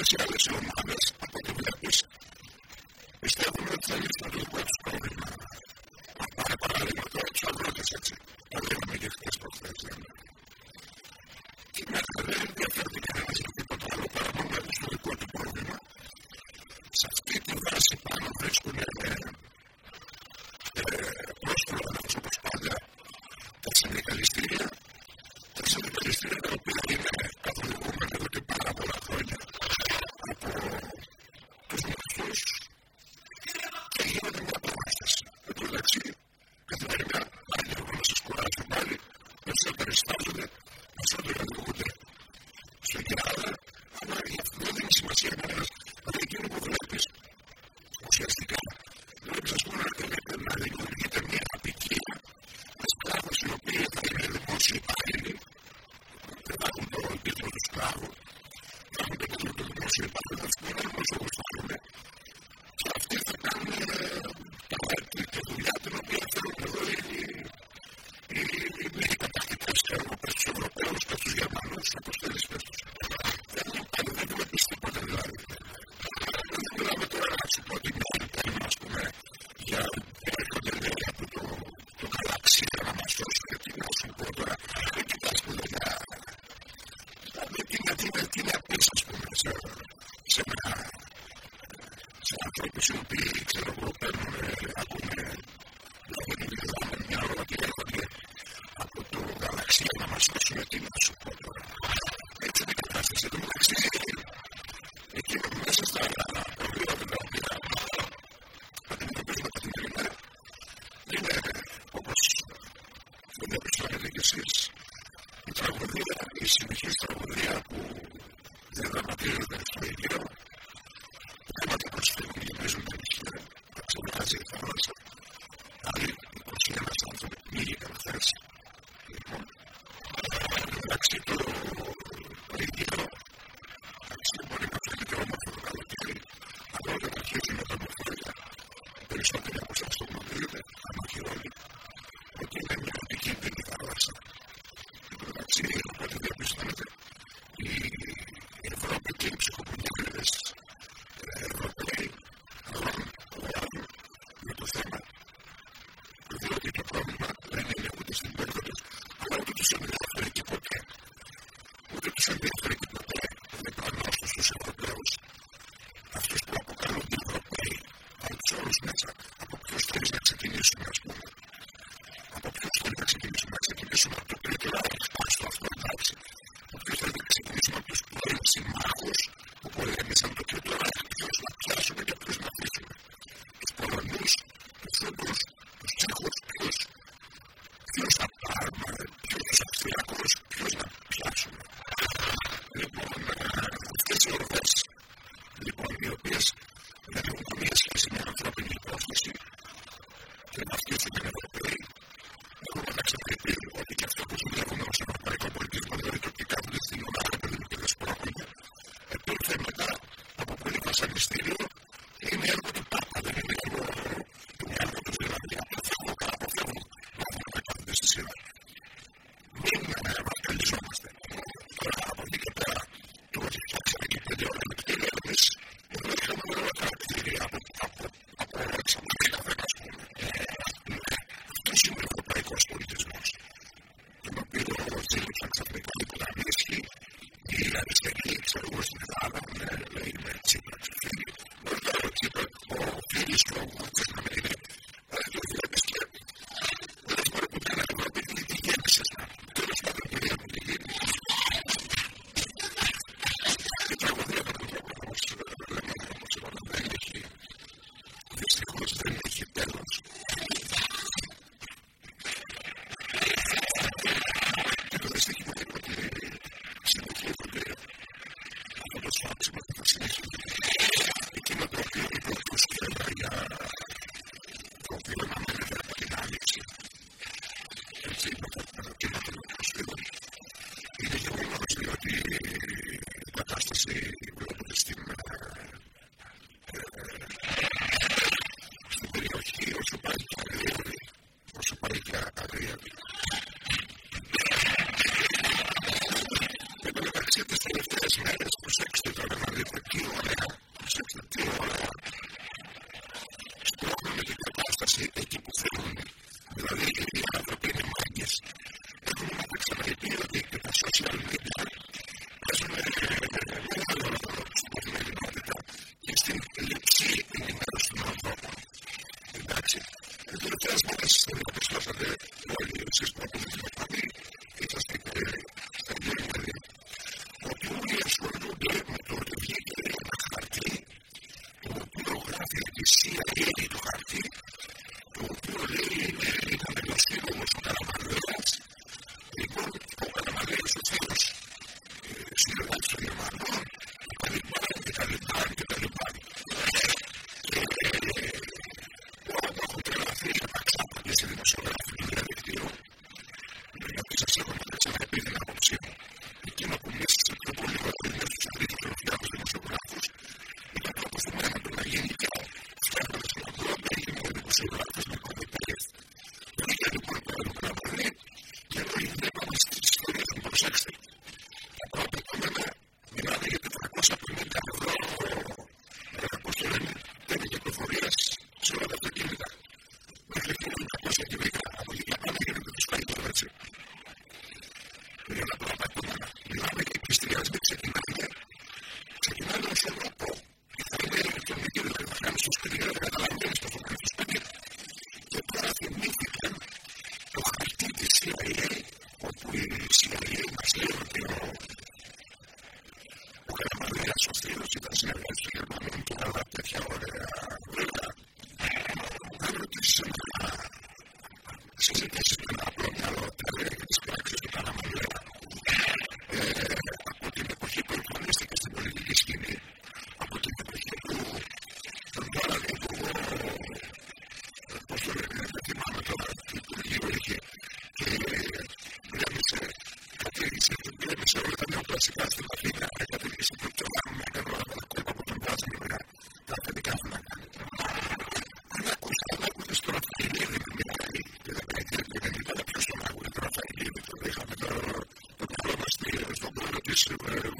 curiosidad del. περισσότεροι από εσάς το γνωρίζετε, αν όχι όλοι, ότι είναι μια οπτική πίνη θαλάσσα. Εντάξει, όποτε διαπιστώνεται, η Ευρώπη και οι ψυχοπολίτες Ευρωπαίοι χρώνουν χωράδουν με το θέμα. Διότι το πρόβλημα δεν είναι ούτε στην πόρτα τους, αλλά ούτε τους ενδιαφέρει και ποτέ. Ούτε τους ενδιαφέρει. construir el escenario. to wherever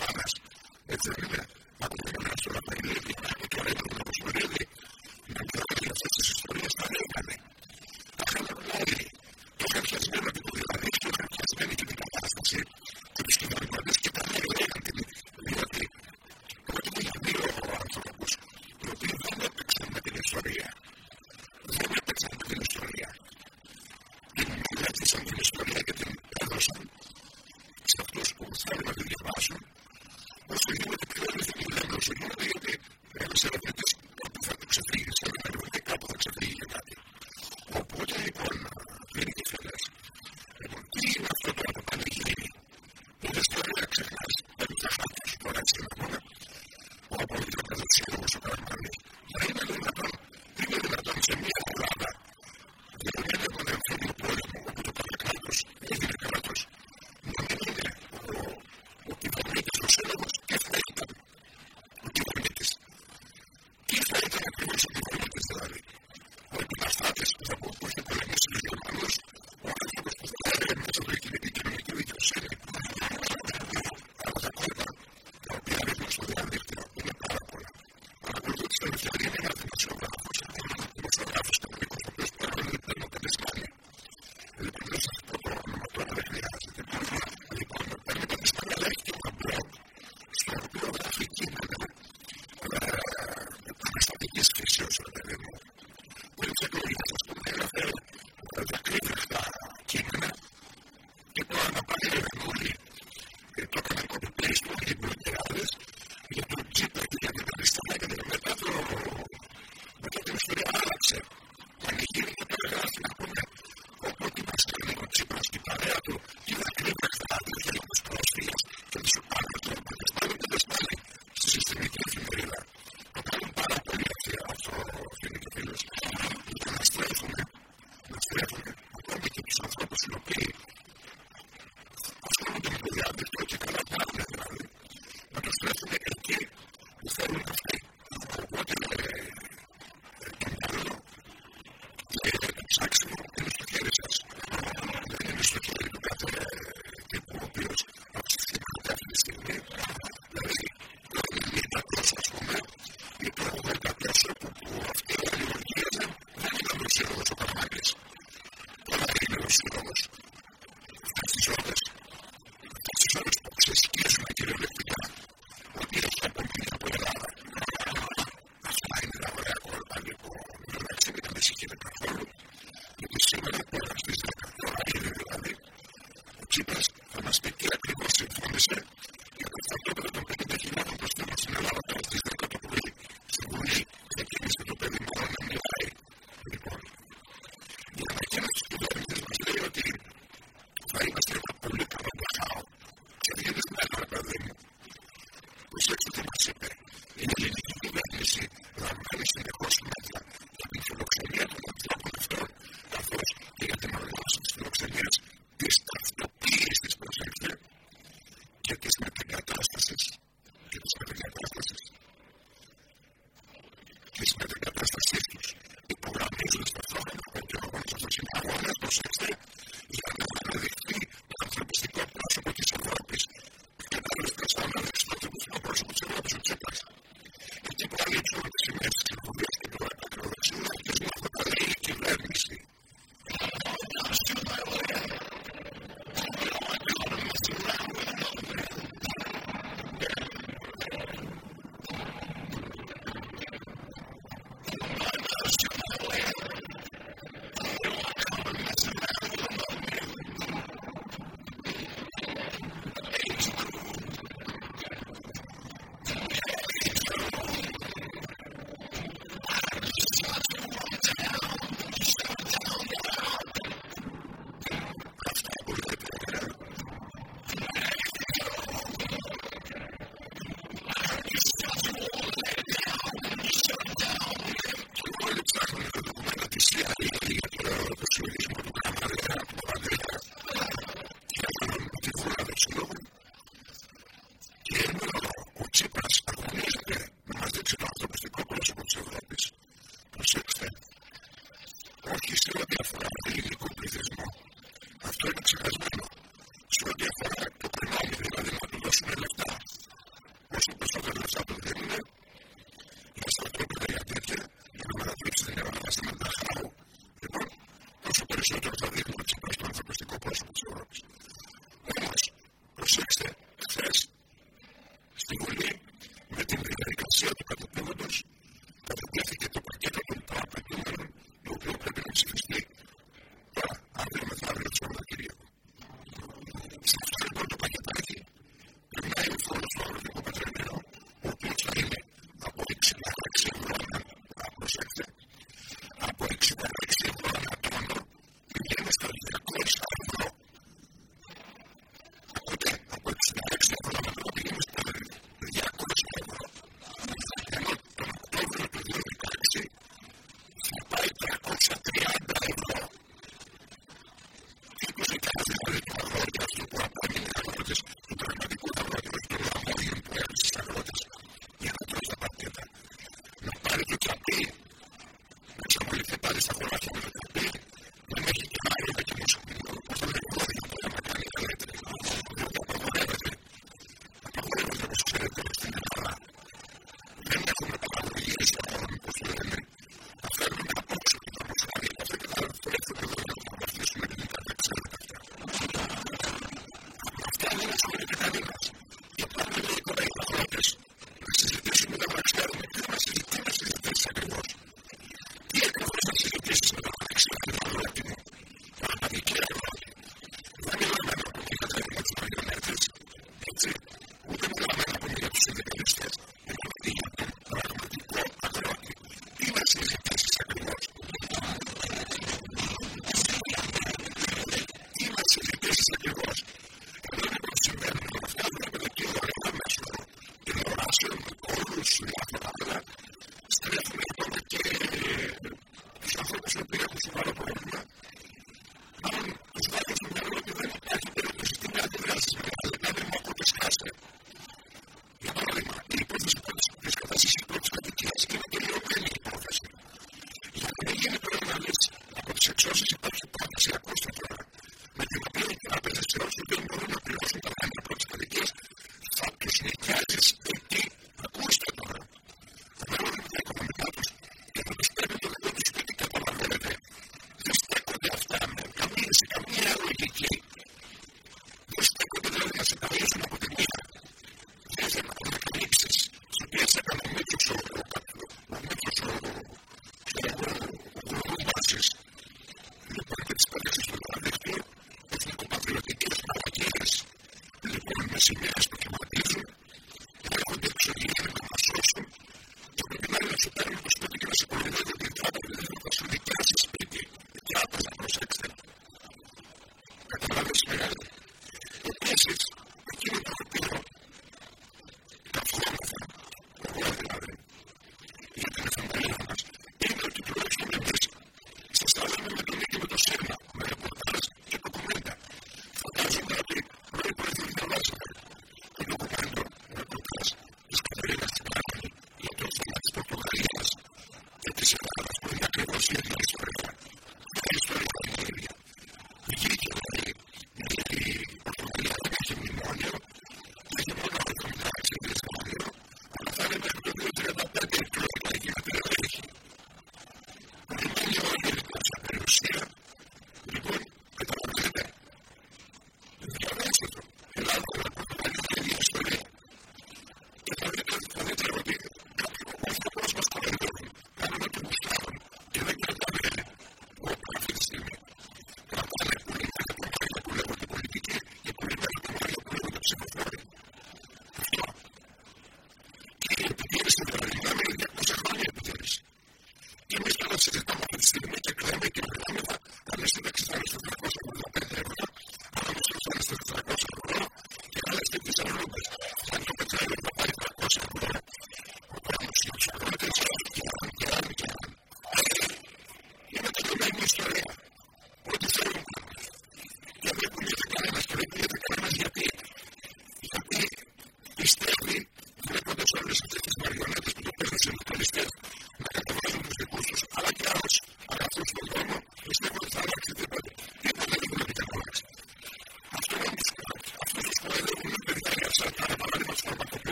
see what minutes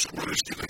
σχολές και να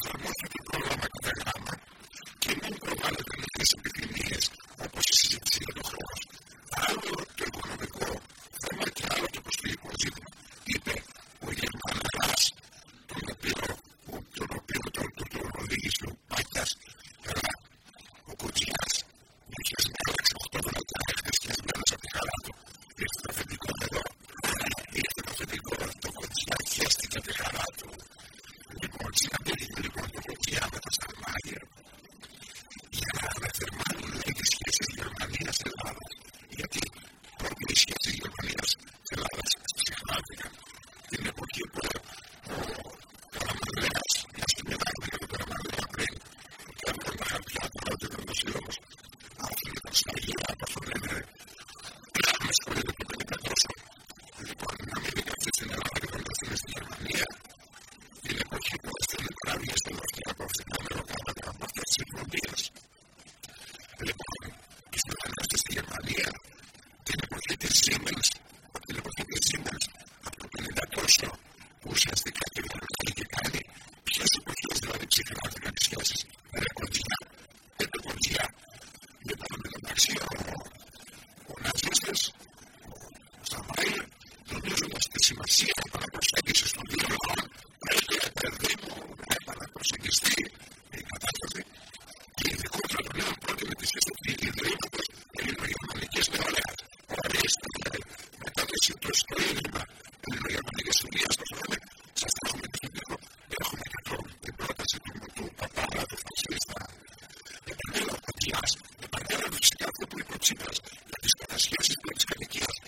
που είπε ο Τσίπρας για τις κατασχέσεις που τις κατοικίας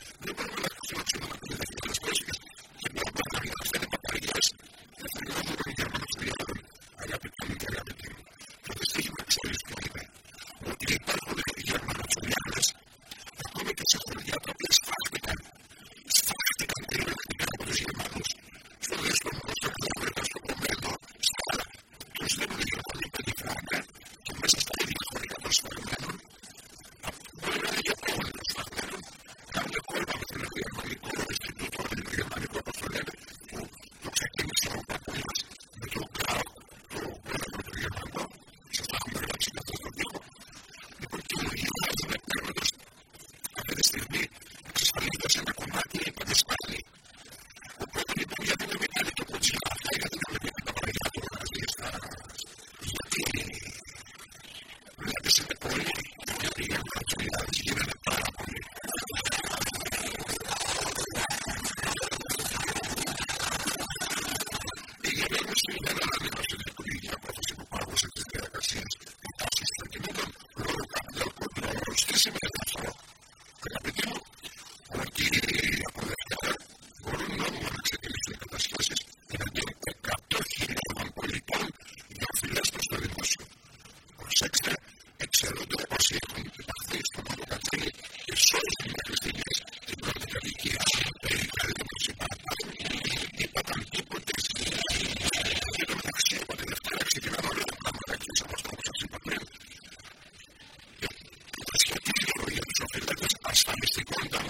50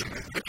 Είναι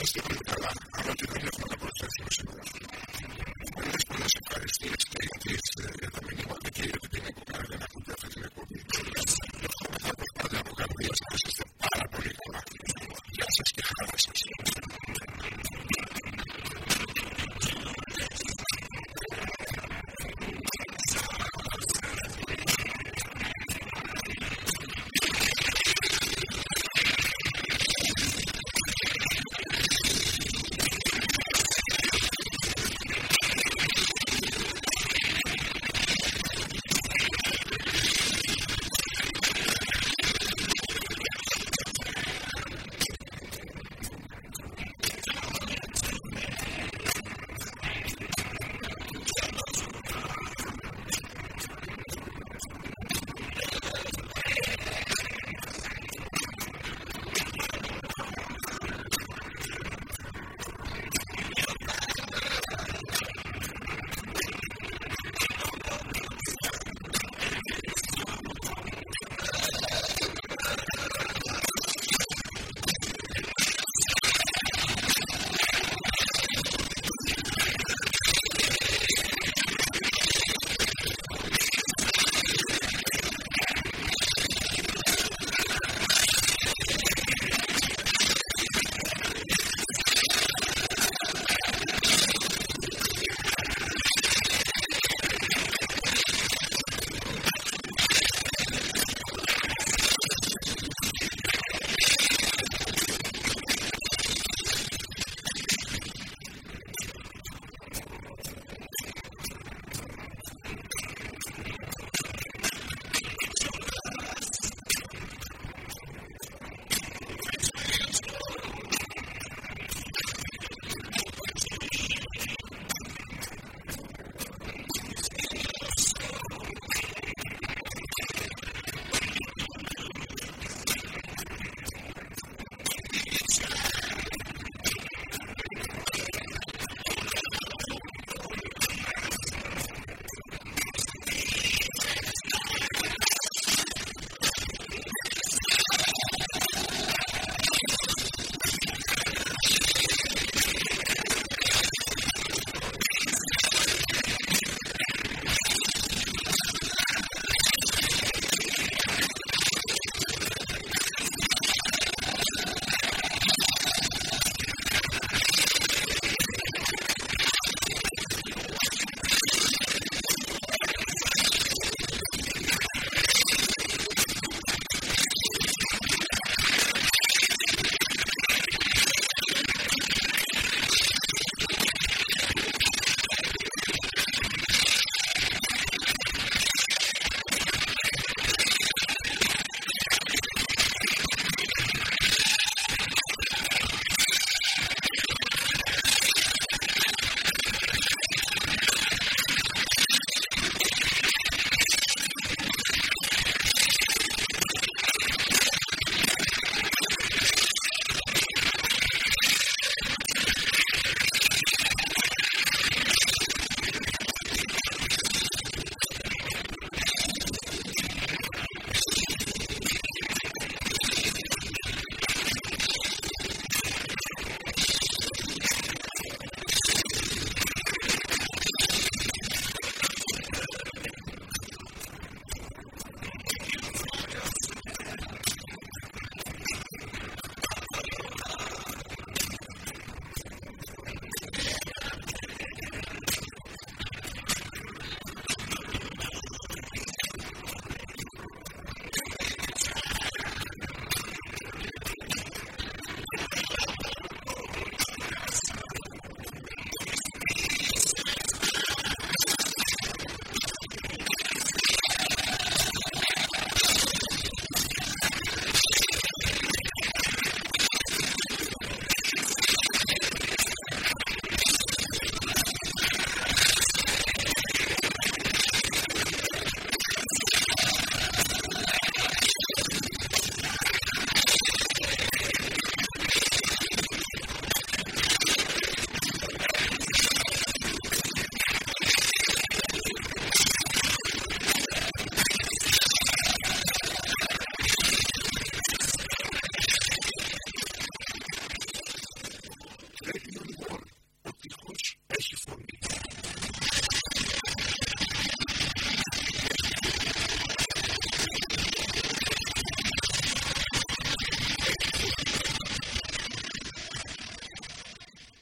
Gracias.